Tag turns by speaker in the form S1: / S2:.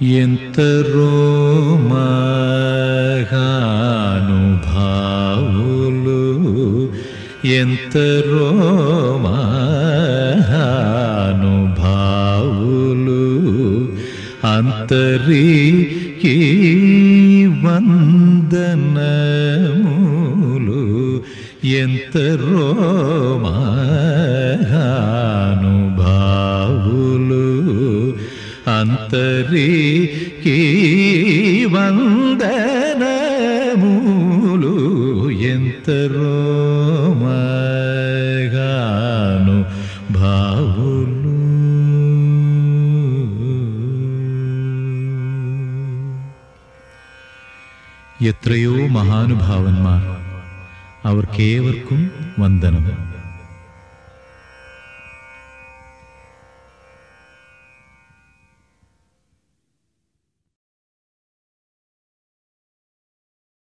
S1: ఎంతరో మహానుభావులు ఎంతరో మహానుభావులు అంతరికి వందనములు ఎంతరో మహానుభావులు అంతరికి వందనములు ఎంతరో మగాను భావులు എത്രയോ മഹാനുഭാവന്മാർ അവർക്കേവർക്കും വന്ദനം